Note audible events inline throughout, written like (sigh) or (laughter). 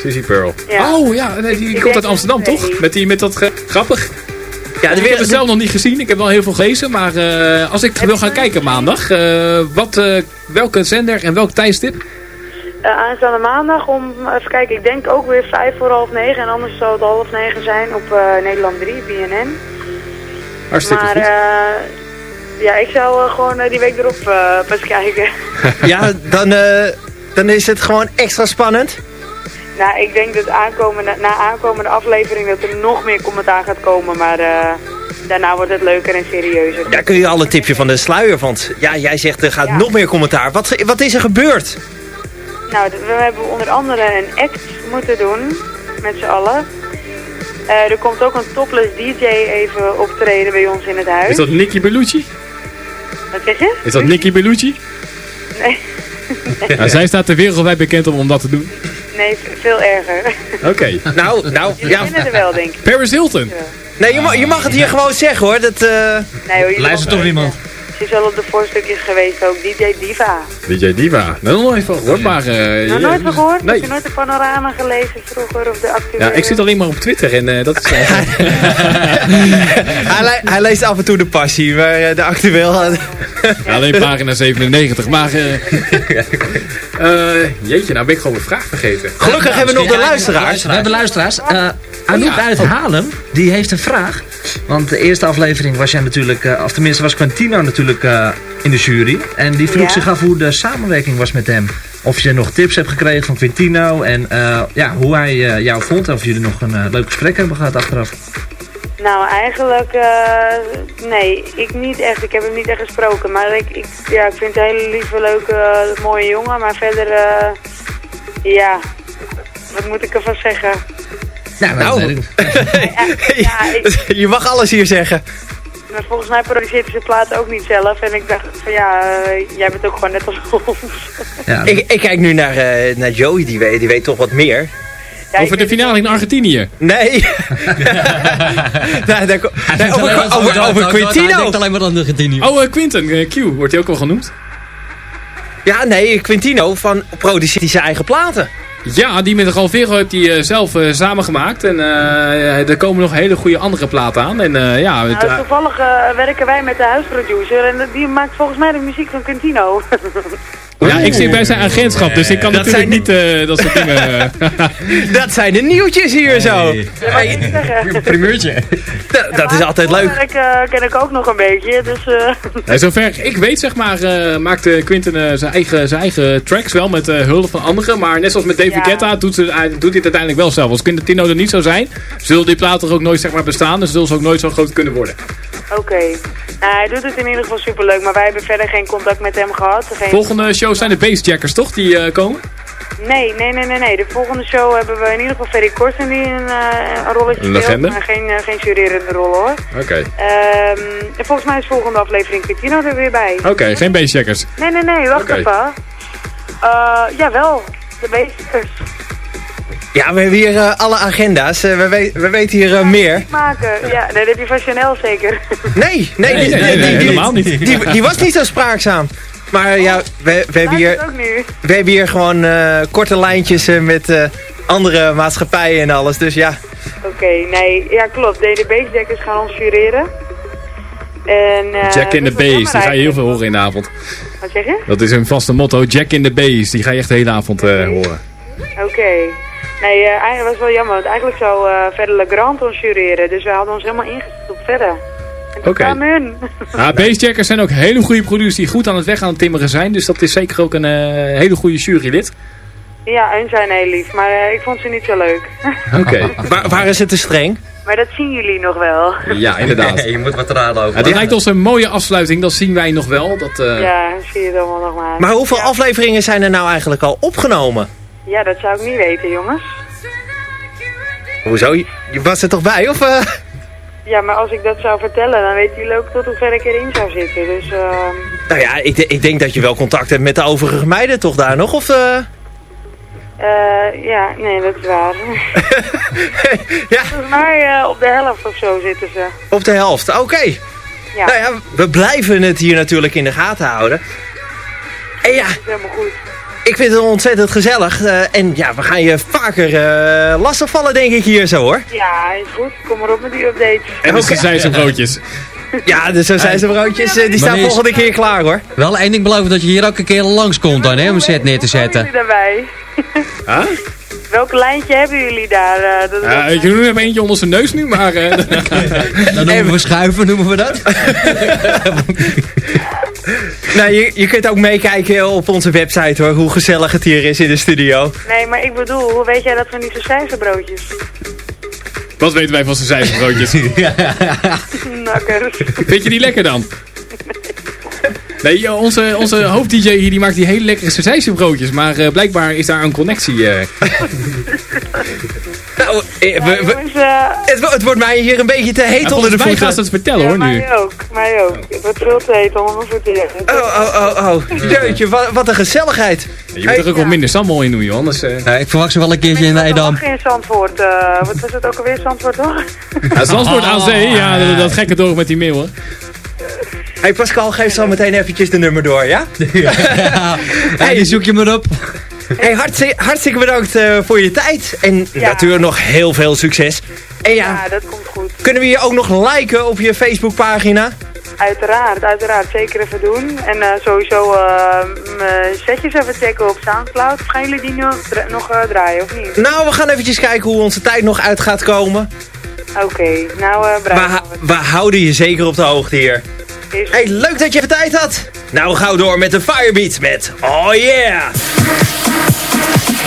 Sissy Pearl. Ja. Oh ja, nee, die Ik komt uit Amsterdam toch? Met, die, met dat ge- grappig. Ja, de Ik heb het zelf nog niet gezien. Ik heb wel heel veel gelezen. Maar eh, als ik wil gaan kijken maandag. eh, wat, eh, welke zender en welk tijdstip? Eh, aanstaande maandag om, even kijken, ik denk ook weer vijf voor half negen. En anders zal het half negen zijn op eh, Nederland 3, BNN. Hartstikke Maar goed. eh, ja, ik zou eh, gewoon eh, die week erop eh, pas kijken. (laughs) Ja, dan, eh, dan is het gewoon extra spannend. Nou, ik denk dat aankomende, na aankomende aflevering dat er nog meer commentaar gaat komen. Maar eh, daarna wordt het leuker en serieuzer. Ja, kun je al een tipje van de sluier, want ja, jij zegt er gaat Ja. nog meer commentaar. Wat, wat is er gebeurd? Nou, we hebben onder andere een act moeten doen, met z'n allen. Eh, er komt ook een topless DJ even optreden bij ons in het huis. Is dat Nicky Bellucci? Wat zeg je? Is dat Nicky Bellucci? Nee, Ja, zij staat er wereldwijd bekend om, om dat te doen. nee, veel erger. Oké. Nou, nou, Jullie ja. kennen er wel, denk ik. Paris Hilton. Nee, je, mag, je mag het hier gewoon zeggen hoor. Dat, eh, Nee, hoor, je Luistert toch niemand? Is al op de voorstukjes geweest ook. DJ Diva. DJ Diva. Nou, nog nooit van gehoord, maar... eh, Nog nooit van gehoord? Nee. Heb je nooit de panorama gelezen vroeger of de actuele? Ja, ik zit alleen maar op Twitter en eh, dat is... eh, (laughs) hij, le- hij leest af en toe de passie, maar de actueel... alleen pagina 97. Maar... eh (laughs) eh, jeetje, nou ben ik gewoon een vraag vergeten. Gelukkig hebben we nog de luisteraars. We hebben luisteraars. Eh Anouk Ja. uit Haarlem, die heeft een vraag. Want de eerste aflevering was jij natuurlijk, eh, of tenminste was Quintino natuurlijk eh, in de jury. En die vroeg Ja. zich af hoe de samenwerking was met hem. Of je nog tips hebt gekregen van Quintino en eh, ja, hoe hij jou vond. Of jullie nog een leuk gesprek hebben gehad achteraf. Nou, eigenlijk, nee, ik niet echt. Ik heb hem niet echt gesproken. Maar ik, ik, ja, ik vind het een hele lieve, leuke, mooie jongen. Maar verder, ja, wat moet ik ervan zeggen? Nou, Nou. ik. (laughs) Ja, ik, (laughs) Je mag alles hier zeggen. maar volgens mij produceert hij zijn platen ook niet zelf. En ik dacht van ja, eh, jij bent ook gewoon net als (laughs) ons. Ja, Ik, ik kijk nu naar, eh, naar Joey, die weet, die weet toch wat meer. Ja, Over ik de finale in Argentinië. Nee. nee, nee, over, over, over Quintino. alleen maar aan Argentinië. Oh, eh, Quinten, Q, wordt hij ook wel genoemd? Ja, nee, Quintino van produceert hij zijn eigen platen. Ja, die met de Galvero heeft hij eh, zelf eh, samengemaakt. En eh, er komen nog hele goede andere platen aan. En ja, het, Nou, toevallig werken wij met de huisproducer en die maakt volgens mij de muziek van Quintino. (laughs) ja, ik zit bij zijn agentschap, dus ik kan Dat natuurlijk zijn niet eh, dat soort dingen... (laughs) eh, (laughs) Dat zijn de nieuwtjes hier zo. Dat mag ik niet zeggen. Primeurtje. (laughs) Dat, dat is altijd leuk. Ik ken ik ook nog een beetje, dus... eh, nee, zover ik weet, zeg maar, eh, maakt eh, Quinten eh, zijn, eigen, zijn eigen tracks wel met eh, hulp van anderen. Maar net zoals met David Ja. Guetta doet, ze, doet hij het uiteindelijk wel zelf. Als Quintino er niet zou zijn, zullen die platen ook nooit zeg maar, bestaan. Dus zullen ze ook nooit zo groot kunnen worden. Oké. Nou, hij doet het in ieder geval superleuk, maar wij hebben verder geen contact met hem gehad. Geen... Volgende shows zijn de Bassjackers, toch? Die eh, komen? Nee, nee, nee, nee, nee. De volgende show hebben we in ieder geval Ferry Korsen die een, eh, een rolletje Een speelt. Maar geen, uh, geen jurerende rol hoor. Oké. Ehm, en volgens mij is volgende aflevering Quintino er weer bij. Oké, geen Bassjackers. Nee, nee, nee, wacht even. Uh, jawel, de Beesters. Ja, we hebben hier eh, alle agenda's. Eh, we, we, we weten hier eh, meer. Maken, ja, dat heb je van Chanel zeker. (laughs) Nee, nee, Nee, die, nee, die- nee, die- helemaal niet. Die, die was niet zo spraakzaam. Maar ja, we, we, hebben, hier, we hebben hier gewoon eh, korte lijntjes eh, met eh, andere maatschappijen en alles. Dus ja, Oké, nee, ja klopt. De, de Bassjackers gaan ons jureren. En, eh, Jack in the Bass, die ga je heel veel horen in de avond. Wat zeg je? Dat is een vaste motto, Jack in the Bass. Die ga je echt de hele avond eh, horen. Oké. Nee, eh, eigenlijk was het wel jammer, want eigenlijk zou eh verder Legrand ons jureren. Dus we hadden ons helemaal ingesteld op verder. Oké. kwamen hun. (laughs) Ja, Bassjackers zijn ook hele goede producers die goed aan het weg aan het timmeren zijn. Dus dat is zeker ook een eh, hele goede jurylid. ja, hun zijn heel lief, maar eh, ik vond ze niet zo leuk. (laughs) Oké. waar, waar is het te streng? maar dat zien jullie nog wel. (laughs) Ja, inderdaad. je moet wat raden over. Ja, dit lijkt ons een mooie afsluiting, dat zien wij nog wel. Dat, eh, Ja, zie je het allemaal nog maar. Maar hoeveel ja. afleveringen zijn er nou eigenlijk al opgenomen? Ja, dat zou ik niet weten, jongens. Hoezo? Je was er toch bij? Of, eh? Ja, maar als ik dat zou vertellen, dan weten jullie ook tot hoe ver ik erin zou zitten. Dus, ehm Nou ja, ik, ik denk dat je wel contact hebt met de overige meiden toch daar nog? Of, eh? eh ja, nee, dat is waar. (laughs) (laughs) ja, Volgens mij op de helft of zo zitten ze. op de helft. Oké. Ja, Nou ja, we blijven het hier natuurlijk in de gaten houden. En ja, helemaal goed. Ik vind het ontzettend gezellig. eh, en ja, we gaan je vaker eh lastigvallen denk ik hier zo hoor. Ja, is goed. Kom maar op met die updates. En dus Oké. zijn ze broodjes. Ja, dus zo zijn ze broodjes. eh, die staan Wanneer volgende keer klaar hoor. Wel één ding beloven dat je hier ook een keer langskomt dan, hè, om een set neer te zetten. jullie daarbij? Huh? Welk lijntje hebben jullie daar? eh, dat Ja, ik doe er eentje onder zijn neus nu, maar... eh, (laughs) (laughs) Dan noemen we schuiven, noemen we dat. (laughs) Nou, je, je kunt ook meekijken op onze website hoor, hoe gezellig het hier is in de studio. Nee, maar ik bedoel, hoe weet jij dat van die broodjes? wat weten wij van zijn zijzenbroodjes? Nakkers. (laughs) Vind je die lekker dan? Nee, onze, onze hoofd-dj hier die maakt die hele lekkere sausijzenbroodjes. Maar eh, blijkbaar is daar een connectie. eh. (laughs) Nou, eh, we- Ja, we- jongens, eh, het, wo- het wordt mij hier een beetje te heet Ja, onder de volgens mij voeten. ze het vertellen ja, hoor nu. mij ook. Mij ook. Het wordt veel te heet onder mijn voeten. Oh, oh, oh, oh. Jeetje, wat, wat een gezelligheid. Je moet er ook wat minder sambal in doen, joh. Anders, eh Ja, ik verwacht ze wel een keertje in Wat Edam. in Zandvoort. eh, wat was het ook alweer, Zandvoort, toch? ja, Zandvoort aan zee, ja, dat, dat gekke dorp met die meeuwen. Hey Pascal, geef zo meteen eventjes de nummer door, ja? (laughs) (laughs) Ja, die zoek je maar op. (laughs) Hey, hartstikke, hartstikke bedankt eh, voor je tijd. En Ja. natuurlijk nog heel veel succes. En ja, Ja, dat komt goed. kunnen we je ook nog liken op je Facebookpagina? Uiteraard, uiteraard. Zeker even doen. En eh, sowieso mijn setjes even checken op Soundcloud. Gaan jullie die nu nog draaien, of niet? Nou, we gaan eventjes kijken hoe onze tijd nog uit gaat komen. Oké, nou uh, We, we houden je zeker op de hoogte hier. Is Hey, leuk dat je even tijd had. Nou, gauw door met de Firebeats met Oh Yeah! Thank you.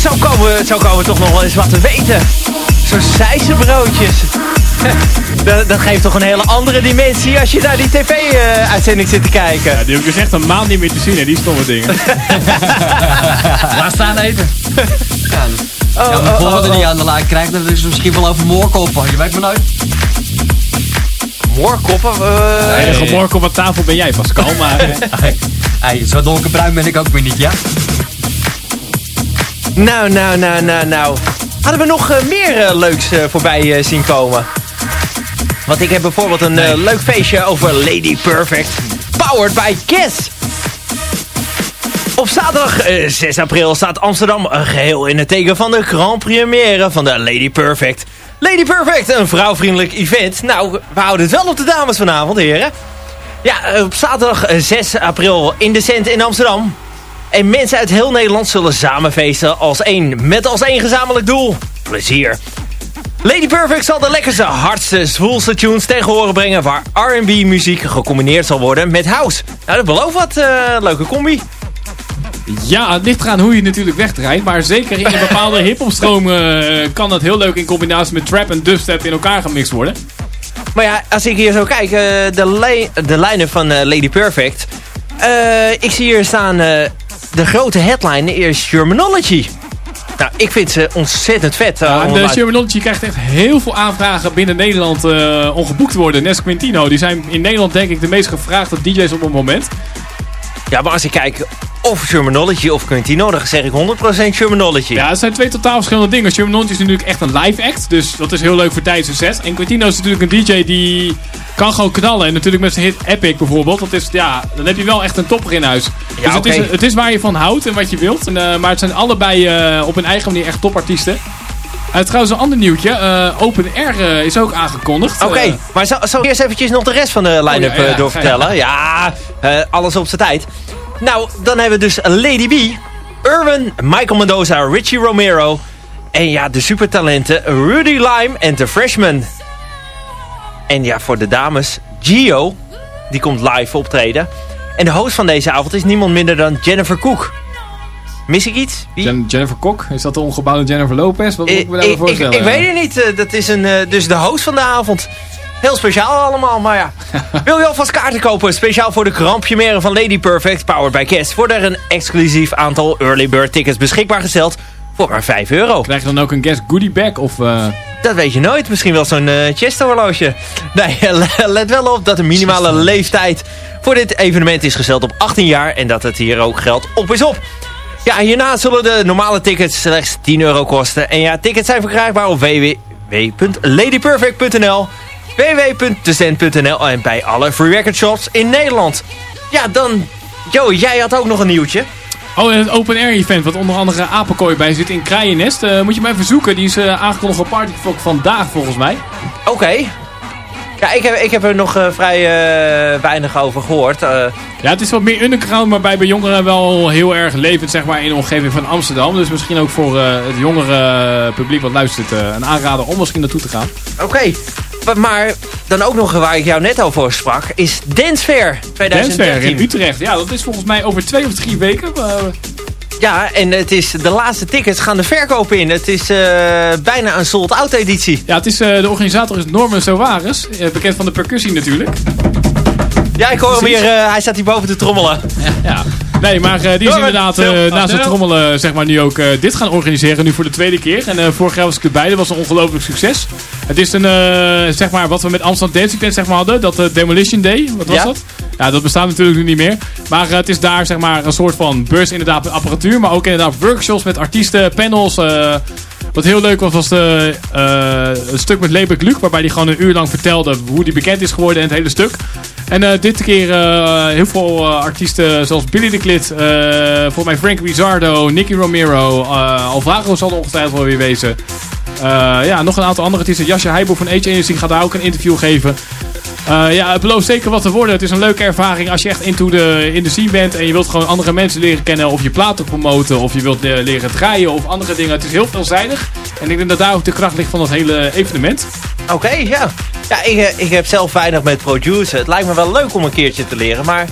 Zo, komen, we- zo komen we toch nog wel eens wat te weten. Zo'n broodjes. (laughs) Dat, dat geeft toch een hele andere dimensie als je naar die tv-uitzending zit te kijken. Ja, die heb ik dus echt een maand niet meer te zien, hè, die stomme dingen. (laughs) Laat staan eten. Ja, Oh, ja, oh, oh, er oh. niet aan de lijn krijgt, dan is het misschien wel over moorkoppen. Je weet maar nooit. Moorkoppen? eh, En gemorken op wat tafel ben jij, Pascal. Maar (laughs) eh, hey, zo donkerbruin ben ik ook weer niet, ja? Nou, nou, nou, nou, nou. Hadden we nog eh, meer eh, leuks eh, voorbij zien komen? Want ik heb bijvoorbeeld een leuk feestje over Lady Perfect. Powered by Kiss. Op zaterdag eh, 6 april staat Amsterdam eh, geheel in het teken van de grand première van de Lady Perfect. Lady Perfect, een vrouwvriendelijk event. Nou, we houden het wel op de dames vanavond, heren. Ja, op zaterdag eh, 6 april in de Cent in Amsterdam. En mensen uit heel Nederland zullen samen feesten als één. Met als één gezamenlijk doel. Plezier. Lady Perfect zal de lekkerste, hardste, zwoelste tunes tegen horen brengen... waar R&B muziek gecombineerd zal worden met house. Nou, dat belooft wat eh, leuke combi. ja, het ligt eraan hoe je natuurlijk wegdraait. Maar zeker in een bepaalde (laughs) hip-hop-stroom eh, kan dat heel leuk in combinatie met trap en dubstep in elkaar gemixt worden. Maar ja, als ik hier zo kijk, eh, de, li- de lijnen van Lady Perfect... ik zie hier staan, de grote headline is Germanology. Nou, ik vind ze ontzettend vet. Ja, en de allemaal. Shermanology krijgt echt heel veel aanvragen binnen Nederland eh, om geboekt te worden. Nes Quintino, die zijn in Nederland denk ik de meest gevraagde DJ's op het moment. Ja, maar als ik kijk of Germanology of Quintino, dan zeg ik 100% Germanology. Ja, het zijn twee totaal verschillende dingen. Shermanology is natuurlijk echt een live act, dus dat is heel leuk voor set. En Quintino is natuurlijk een DJ die kan gewoon knallen. En natuurlijk met zijn hit Epic bijvoorbeeld, dat is, ja, dan heb je wel echt een topper in huis. dus het, is, het is waar je van houdt en wat je wilt. En, eh, maar het zijn allebei eh, op hun eigen manier echt topartiesten. Uh, trouwens, een ander nieuwtje. Open Air is ook aangekondigd. Oké, maar zal ik eerst eventjes nog de rest van de line-up Oh, ja, ja, doorvertellen? Ja, alles op zijn tijd. Nou, dan hebben we dus Lady B, Irwin, Michael Mendoza, Richie Romero... en ja, de supertalenten Rudy Lime en The Freshman. En ja, voor de dames, Gio, die komt live optreden. En de host van deze avond is niemand minder dan Jennifer Cook. Mis ik iets? Wie? Jen- Jennifer Kok, is dat de ongebouwde Jennifer Lopez? Wat moet ik me ik, daarbij ik, voorstellen? ik weet het niet. Eh, Dat is een, eh, dus de host van de avond. Heel speciaal allemaal, maar ja. (laughs) Wil je alvast kaarten kopen? Speciaal voor de Première van Lady Perfect, powered by Kiss. Wordt er een exclusief aantal early bird tickets beschikbaar gesteld voor maar 5 euro. Krijg je dan ook een guest goodie bag? Of, eh, Dat weet je nooit. Misschien wel zo'n eh Chester horloge. Nee, (laughs) let wel op dat de minimale leeftijd voor dit evenement is gesteld op 18 jaar. En dat het hier ook geldt op is op. Ja, hierna zullen de normale tickets slechts 10 euro kosten. En ja, tickets zijn verkrijgbaar op www.ladyperfect.nl www.decent.nl en bij alle free record shops in Nederland. Ja, dan... Joey, jij had ook nog een nieuwtje. Oh, en het open air event, wat onder andere Apenkooi bij zit in Kraaiennest. Eh, moet je mij even zoeken, die is eh, aangekondigd op Party Fock vandaag volgens mij. Oké. Ja, ik heb, ik heb er nog eh, vrij eh, weinig over gehoord. Eh, Ja, het is wat meer underground, maar bij, bij jongeren wel heel erg levend zeg maar, in de omgeving van Amsterdam. Dus misschien ook voor het jongere publiek wat luistert een aanrader om misschien naartoe te gaan. Oké, maar- maar dan ook nog waar ik jou net over sprak, is Dance Fair 2013. Dancefair in Utrecht, ja, dat is volgens mij over twee of drie weken. Ja, en het is, de laatste tickets gaan de verkoop in. Het is eh, bijna een sold-out editie. ja, het is, eh, de organisator is Norman Soares, eh, bekend van de percussie natuurlijk. Ja, ik hoor hem weer, hij staat hier boven te trommelen. Ja. Nee, maar die is inderdaad naast het trommelen zeg maar, nu ook dit gaan organiseren. Nu voor de tweede keer. En vorig jaar was ik erbij. Dat was een ongelooflijk succes. Het is een, zeg maar, wat we met Amsterdam Dance Event zeg maar, hadden. Dat Demolition Day. Wat was Ja. dat? Ja, dat bestaat natuurlijk nu niet meer. Maar eh, het is daar zeg maar, een soort van beurs inderdaad met apparatuur. Maar ook inderdaad workshops met artiesten, panels. eh, wat heel leuk was, was de, eh, een stuk met Lebeck Luc. Waarbij hij gewoon een uur lang vertelde hoe hij bekend is geworden en het hele stuk. En dit keer heel veel artiesten zoals Billy de Klit. volgens mij Frank Rizzardo, Nicky Romero. Alvaro zal er ongetwijfeld wel weer wezen. Ja, nog een aantal andere artiesten. Jasje Heijboer van Age Agency gaat daar ook een interview geven. Eh, ja, het belooft zeker wat te worden. Het is een leuke ervaring als je echt into de, in de scene bent. En je wilt gewoon andere mensen leren kennen. Of je platen promoten. Of je wilt eh, leren draaien. Of andere dingen. Het is heel veelzijdig. En ik denk dat daar ook de kracht ligt van het hele evenement. Oké, ja. Ja, ik, eh, ik heb zelf weinig met produceren. Het lijkt me wel leuk om een keertje te leren, maar...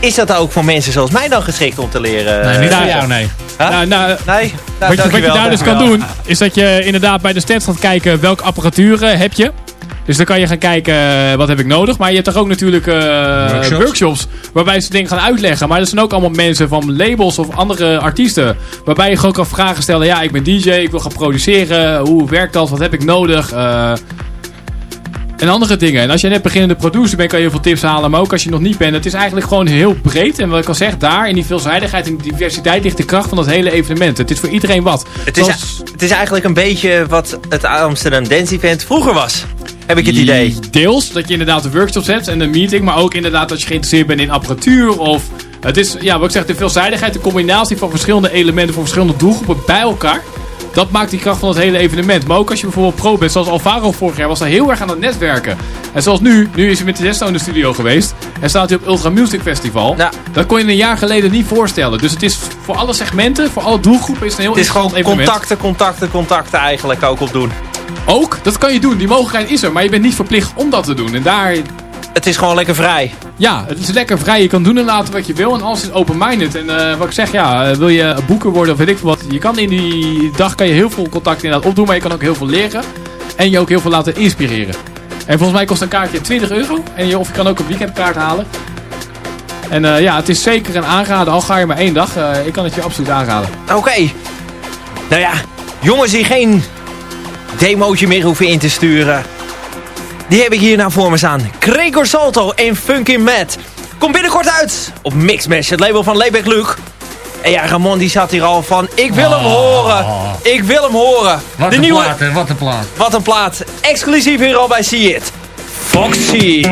Is dat ook voor mensen zoals mij dan geschikt om te leren? Nee, niet voor jou, nee. Huh? Nou, nou, Nee? Nou, wat, je, wat je daar dus kan doen, is dat je inderdaad bij de stats gaat kijken welke apparatuur heb je. Dus dan kan je gaan kijken, eh, wat heb ik nodig. Maar je hebt toch ook natuurlijk eh, Workshops. workshops. waarbij ze dingen gaan uitleggen. Maar er zijn ook allemaal mensen van labels of andere artiesten. Waarbij je gewoon kan vragen stellen. Ja, ik ben DJ, ik wil gaan produceren. Hoe werkt dat? Wat heb ik nodig? Eh, en andere dingen. En als je net beginnende producer bent, kan je heel veel tips halen. Maar ook als je nog niet bent. Het is eigenlijk gewoon heel breed. En wat ik al zeg, daar in die veelzijdigheid en die diversiteit ligt de kracht van dat hele evenement. Het is voor iedereen wat. Het is, het is eigenlijk een beetje wat het Amsterdam Dance Event vroeger was. Heb ik het idee. Deels, dat je inderdaad de workshops hebt en een meeting. Maar ook inderdaad dat je geïnteresseerd bent in apparatuur. Of het is, ja, wat ik zeg, de veelzijdigheid. De combinatie van verschillende elementen voor verschillende doelgroepen bij elkaar. Dat maakt die kracht van het hele evenement. Maar ook als je bijvoorbeeld pro bent, zoals Alvaro vorig jaar, was daar heel erg aan het netwerken. En zoals nu, nu is hij met Testo in de studio geweest. En staat hij op Ultra Music Festival. Ja. Dat kon je een jaar geleden niet voorstellen. Dus het is voor alle segmenten, voor alle doelgroepen is het een heel Het is gewoon interessant evenement. contacten, contacten, contacten eigenlijk ook opdoen. Ook, dat kan je doen. Die mogelijkheid is er. Maar je bent niet verplicht om dat te doen. En daar, Het is gewoon lekker vrij. ja, het is lekker vrij. Je kan doen en laten wat je wil. En alles is open-minded. En eh, wat ik zeg, ja, eh, wil je boeker worden of weet ik veel wat. Je kan in die dag kan je heel veel contact inderdaad opdoen. Maar je kan ook heel veel leren. En je ook heel veel laten inspireren. En volgens mij kost een kaartje 20 euro. En je, of je kan ook een weekendkaart halen. En eh, ja, het is zeker een aanraden. Al ga je maar één dag. ik kan het je absoluut aanraden. Oké. Nou ja, jongens die geen demootje meer hoeven in te sturen. Die heb ik hier nou voor me staan. Gregor Salto en Funky Matt. Komt binnenkort uit op Mixmash, het label van Layback Luke. En ja, Ramon die zat hier al van, ik wil hem horen. Ik wil hem horen. Wat De een nieuwe, plaat, hè, wat een plaat. wat een plaat. Exclusief hier al bij See It. Foxy.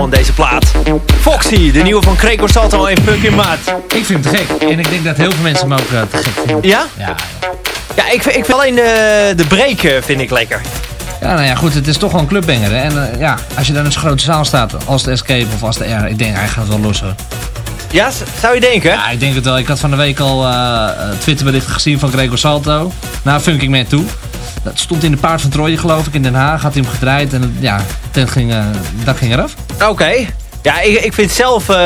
Ramon, deze plaat? Foxy, de nieuwe van Gregor Salto en Fucking Maat. Ik vind het gek. En ik denk dat heel veel mensen hem ook eh, te gek vinden. Ja? Ja, Ja, ik, vind- ik vind alleen de, de break eh, vind ik lekker. ja, nou ja, goed. Het is toch wel een clubbanger. Hè? En eh, ja, als je dan in zo'n grote zaal staat, als de Escape of als de R, ik denk hij gaat wel los hoor. Ja, zou je denken? Ja, ik denk het wel. Ik had van de week al eh, Twitterberichten gezien van Gregor Salto. Naar Funking Man toe. Dat stond in de paard van Troje geloof ik in Den Haag. Had hij hem gedraaid en het- ja, dat ging, eh, dat ging eraf. Oké. Ja, ik, ik vind zelf eh,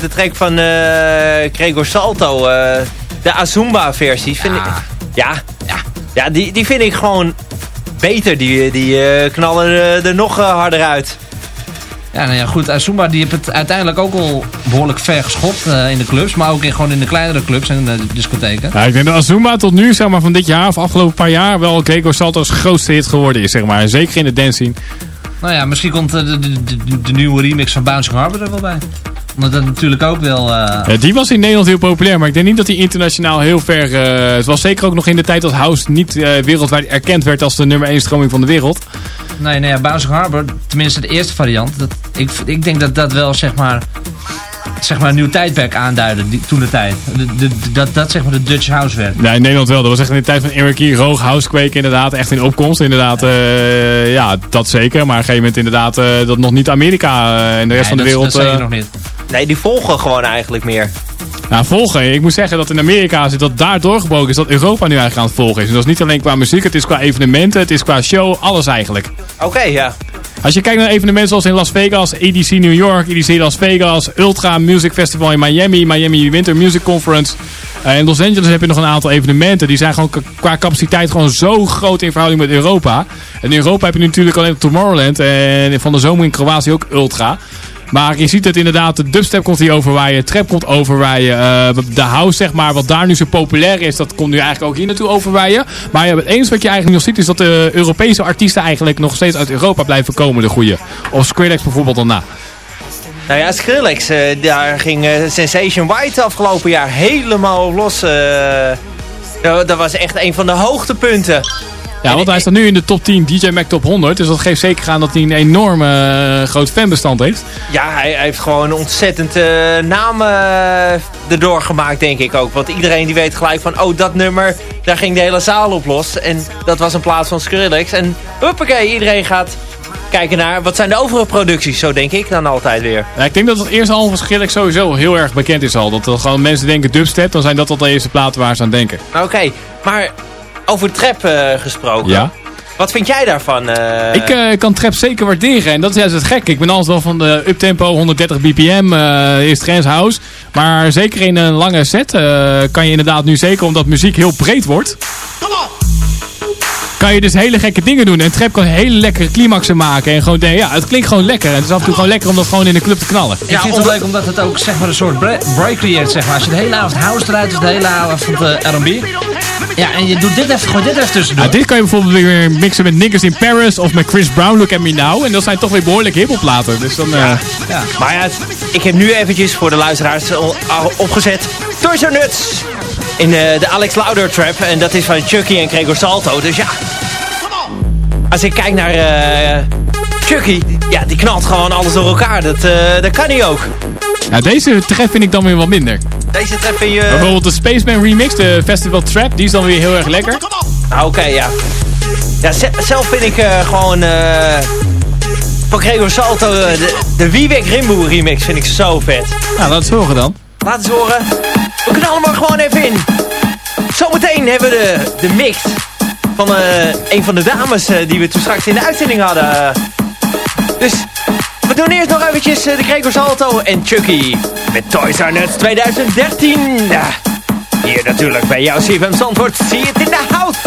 de track van eh Gregor Salto, eh, de Azumba-versies, vind ik... Ja. Ja, ja. ja die, die vind ik gewoon beter. Die, die eh, knallen er, er nog eh, harder uit. Ja, nou ja, goed. Azumba die heeft het uiteindelijk ook al behoorlijk ver geschopt eh, in de clubs. Maar ook in, gewoon in de kleinere clubs en eh, discotheken. Ja, ik denk dat Azuma tot nu, zeg maar, van dit jaar of afgelopen paar jaar wel Gregor Salto's grootste hit geworden is, zeg maar. Zeker in de dancing. Nou ja, misschien komt eh, de, de, de, de nieuwe remix van Bouncing Harbor er wel bij. Omdat dat natuurlijk ook wel... eh, Ja, die was in Nederland heel populair, maar ik denk niet dat die internationaal heel ver... eh, het was zeker ook nog in de tijd dat House niet wereldwijd erkend werd als de nummer 1 stroming van de wereld. Nee, nee, ja, Bouncing Harbor, tenminste de eerste variant. Dat, ik, ik denk dat dat wel, zeg maar, zeg maar een nieuw tijdperk aanduidde, die, toen de tijd. De, de, dat dat zeg maar de Dutch House werd. Ja, in Nederland wel. Dat was echt in de tijd van Eric. Roog, House kweken inderdaad. Echt in opkomst inderdaad. eh, ja, dat zeker. Maar op een gegeven moment inderdaad eh, dat nog niet Amerika eh, en de rest Nee, van de dat, wereld... Dat eh, nog niet. Nee, die volgen gewoon eigenlijk meer. Nou, volgen. Ik moet zeggen dat in Amerika zit dat daar doorgebroken is dat Europa nu eigenlijk aan het volgen is. En dat is niet alleen qua muziek, het is qua evenementen, het is qua show, alles eigenlijk. Oké, ja. Als je kijkt naar evenementen zoals in Las Vegas, EDC New York, EDC Las Vegas, Ultra Music Festival in Miami, Miami Winter Music Conference. Eh, in Los Angeles heb je nog een aantal evenementen. Die zijn gewoon qua capaciteit gewoon zo groot in verhouding met Europa. En in Europa heb je natuurlijk alleen Tomorrowland en van de zomer in Kroatië ook Ultra. Maar je ziet het inderdaad, de dubstep komt hier overwaaien, trap komt overwaaien. eh, de house, zeg maar, wat daar nu zo populair is, dat komt nu eigenlijk ook hier naartoe overwaaien. Maar het enige wat je eigenlijk nog ziet, is dat de Europese artiesten eigenlijk nog steeds uit Europa blijven komen, de goede. Of Skrillex bijvoorbeeld dan na. Nou ja, Skrillex, eh, daar ging eh, Sensation White afgelopen jaar helemaal los. dat was echt een van de hoogtepunten. Ja, want hij staat nu in de top 10 DJ Mac Top 100. Dus dat geeft zeker aan dat hij een enorm eh, groot fanbestand heeft. Ja, hij, hij heeft gewoon ontzettend eh namen eh, erdoor gemaakt, denk ik ook. Want iedereen die weet gelijk van, oh, dat nummer, daar ging de hele zaal op los. En dat was een plaats van Skrillex. En huppakee, iedereen gaat kijken naar, wat zijn de overige producties? Zo denk ik dan altijd weer. Ja, ik denk dat het eerste album van Skrillex sowieso heel erg bekend is al. Dat er gewoon mensen denken dubstep, dan zijn dat al de eerste platen waar ze aan denken. Oké, maar over trap eh, gesproken. Ja. Wat vind jij daarvan? eh? Ik eh, kan trap zeker waarderen en dat is juist het gek. Ik ben altijd wel van de uptempo, 130 bpm, eh is trance house. Maar zeker in een lange set eh, kan je inderdaad nu zeker omdat muziek heel breed wordt. Kan je dus hele gekke dingen doen. En trap kan hele lekkere climaxen maken. En gewoon denken, ja, het klinkt gewoon lekker. En het is af en toe gewoon lekker om dat gewoon in de club te knallen. Ik vind het leuk omdat het ook zeg maar, een soort bre- break creëert. Zeg maar. Als je de hele avond house eruit is, de hele avond uh, R&B. Ja, en je doet dit even, gooi dit even tussendoor. Ja, dit kan je bijvoorbeeld weer mixen met Niggas in Paris of met Chris Brown, Look At Me Now. En dat zijn toch weer behoorlijk hiphopplaten. Dus dan... eh, Ja. Maar ja, ik heb nu eventjes voor de luisteraars opgezet Toys R Nuts in eh, de Alex Louder trap. En dat is van Chucky en Gregor Salto. Dus ja, als ik kijk naar eh, Chucky, ja, die knalt gewoon alles door elkaar. Dat, eh, dat kan hij ook. ja, deze trap vind ik dan weer wat minder. Deze trap vind je... Bijvoorbeeld de Spaceman remix, de Festival Trap, die is dan weer heel erg lekker. Nou, oké, ja. Ja, ze- zelf vind ik eh, gewoon... eh van Gregor Salto, eh, de, de Wiewek Rimboe remix vind ik zo vet. Nou, laat het horen dan. Laat eens horen. We knallen hem er gewoon even in. Zometeen hebben we de, de mix van eh, een van de dames eh, die we toen straks in de uitzending hadden. Dus we doen eerst nog eventjes eh, de Gregor Salto en Chucky. Met Toys R Us 2013. Ja, Hier natuurlijk bij jouw CFM Zandvoort. Zie het in de house.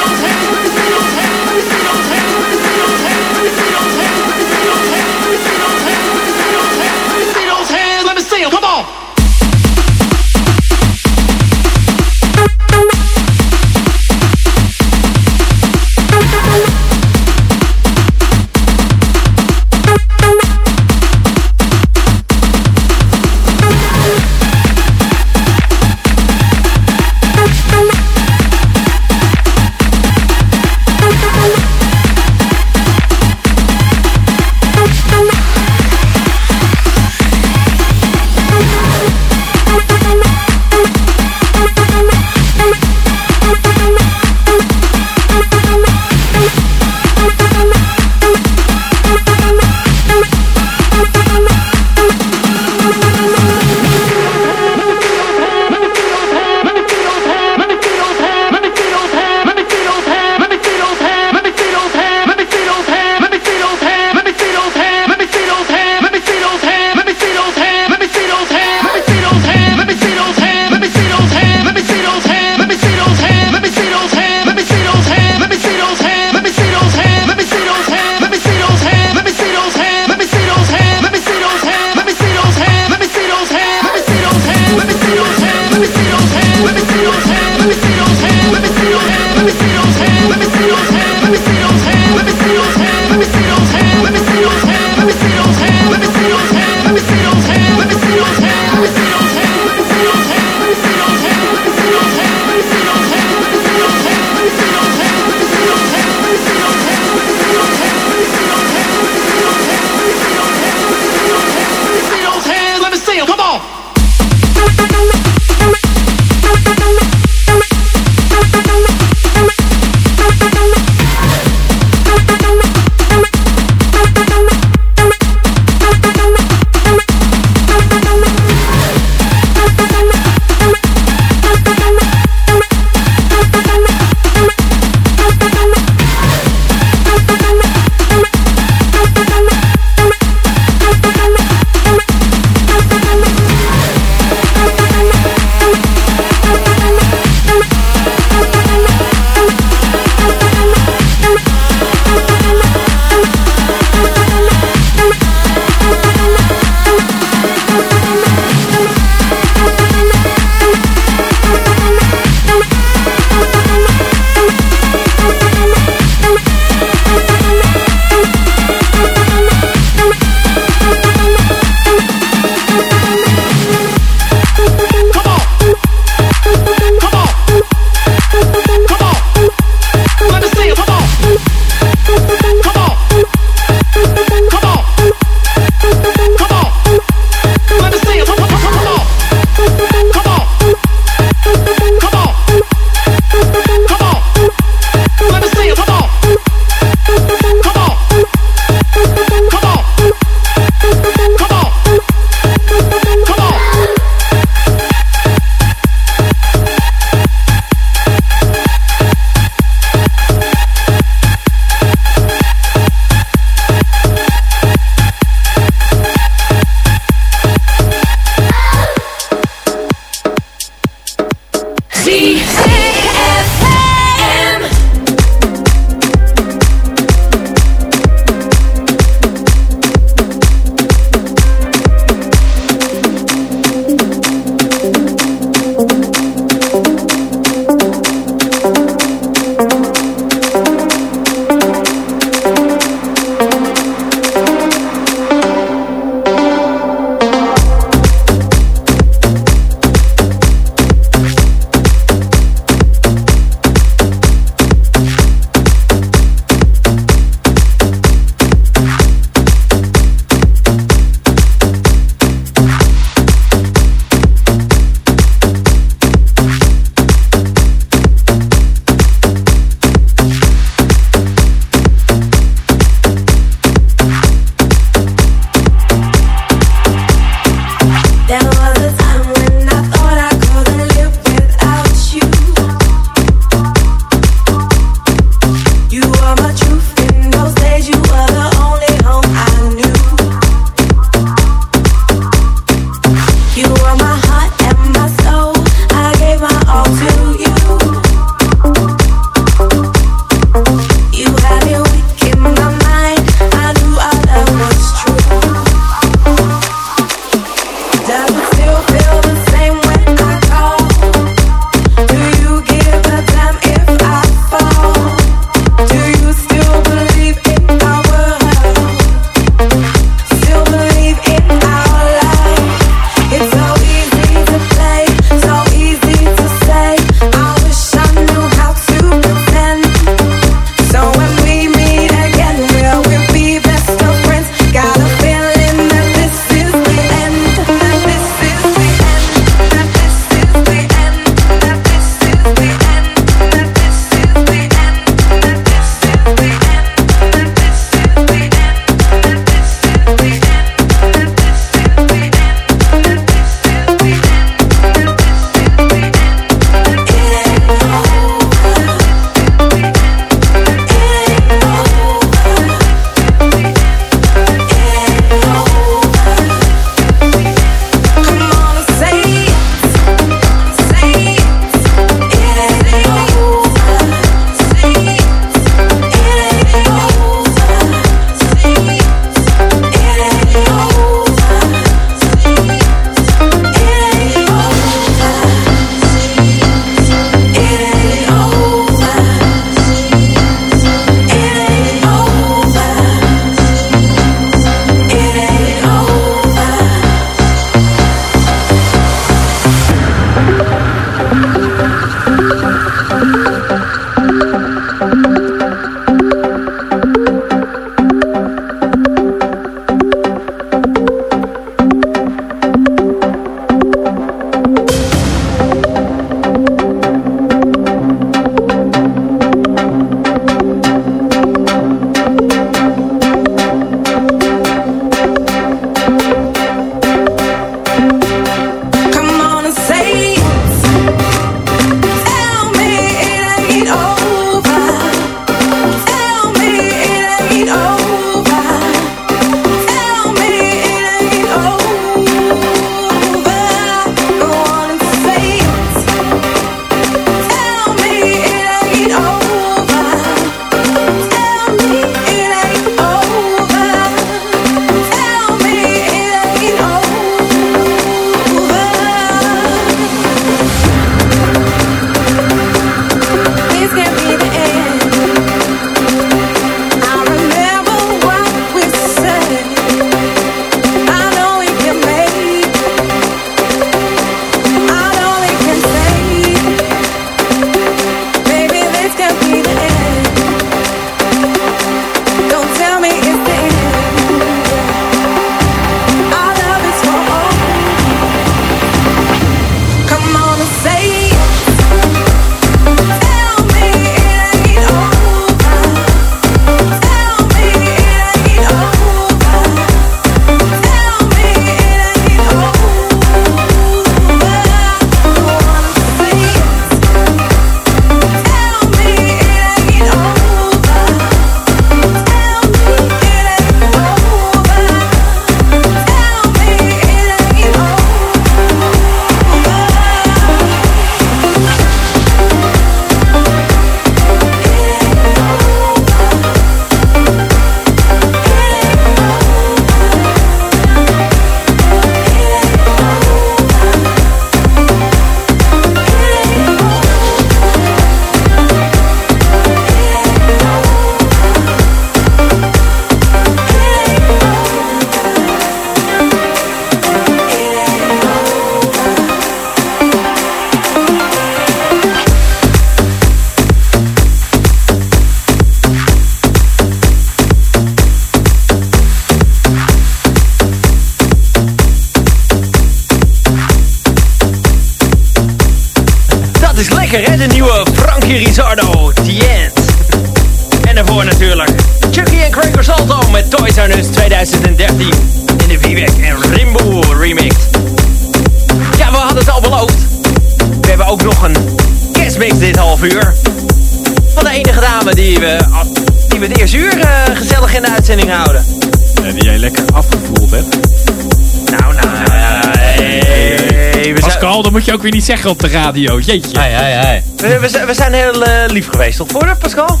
Je ook weer niet zeggen op de radio. Jeetje. Hei, hei, hei. we, we zijn, we zijn heel eh, lief geweest, toch voor Pascal?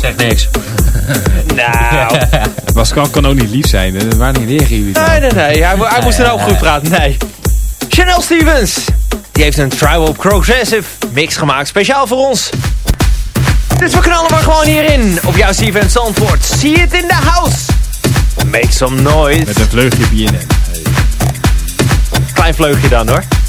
Zeg niks. (laughs) Nou, (laughs) Pascal kan ook niet lief zijn. hè. Wanneer leren jullie nee, nee, nee. Hij, hij moest er ook goed praten. Nee. Chanel Stevens. Die heeft een Tribal Progressive mix gemaakt. Speciaal voor ons. Dus we knallen maar gewoon hierin. Op jouw Steven Zandvoort. See it in the house. Make some noise. Met een vleugje BNN. Klein vleugje dan hoor.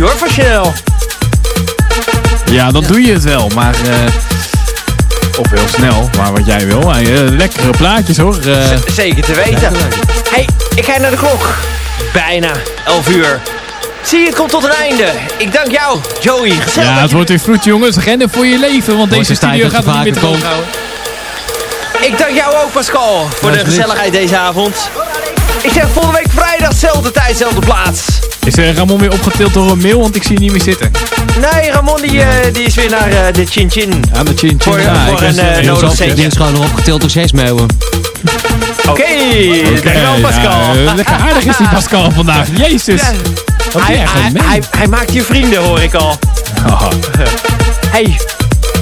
Hoor, van. Ja, dan doe je het wel, maar... eh, of heel snel, maar wat jij wil. Maar, eh, lekkere plaatjes hoor. Eh, Zeker te weten. hey, ik kijk naar de klok. Bijna 11 uur. Zie je, het komt tot een einde. Ik dank jou, Joey. Gezellig ja, het je- wordt weer vloed jongens. Rennen voor je leven, want deze studio gaat je er niet meer. Ik dank jou ook, Pascal, voor de gezelligheid deze avond. Ik zeg volgende week vrijdag, zelfde tijd, zelfde plaats. Is eh, Ramon weer opgetild door een mail, want ik zie je niet meer zitten. Nee, Ramon die, eh, die is weer naar eh, de Chin Chin. Ja, de chin chin. Voor- ja, voor ik was een, heel nodig is gewoon nog opgetild door zes meeuwen. Oké, dankjewel Pascal. Ja, lekker aardig is die Pascal vandaag. Jezus. Ja. Hij, hij maakt je vrienden, hoor ik al. Oh. Hey,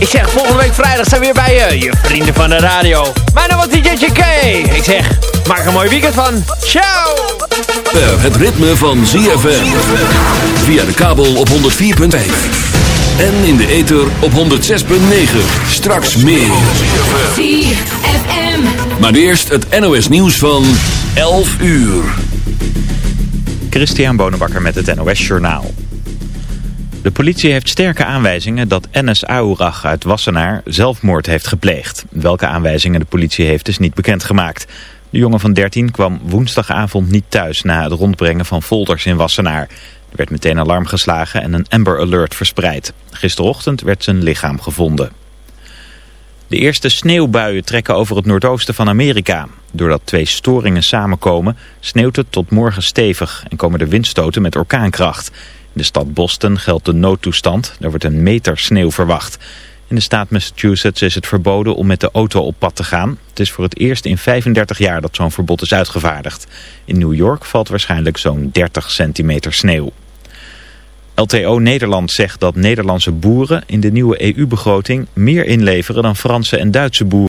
ik zeg volgende week vrijdag zijn we weer bij je, je vrienden van de radio. Mijn naam was DJ K. Ik zeg, maak een mooi weekend van. Ciao! Eh, Het ritme van ZFM. Via de kabel op 104.5. En in de ether op 106.9. Straks meer. ZFM. Maar eerst het NOS nieuws van 11 uur. Christian Bonenbakker met het NOS Journaal. De politie heeft sterke aanwijzingen dat Enes Aourag uit Wassenaar zelfmoord heeft gepleegd. Welke aanwijzingen de politie heeft is niet bekendgemaakt. De jongen van 13 kwam woensdagavond niet thuis na het rondbrengen van folders in Wassenaar. Er werd meteen alarm geslagen en een Amber Alert verspreid. Gisterochtend werd zijn lichaam gevonden. De eerste sneeuwbuien trekken over het noordoosten van Amerika. Doordat twee storingen samenkomen, sneeuwt het tot morgen stevig en komen de windstoten met orkaankracht. In de stad Boston geldt de noodtoestand. Er wordt een meter sneeuw verwacht. In de staat Massachusetts is het verboden om met de auto op pad te gaan. Het is voor het eerst in 35 jaar dat zo'n verbod is uitgevaardigd. In New York valt waarschijnlijk zo'n 30 centimeter sneeuw. LTO Nederland zegt dat Nederlandse boeren in de nieuwe EU-begroting meer inleveren dan Franse en Duitse boeren.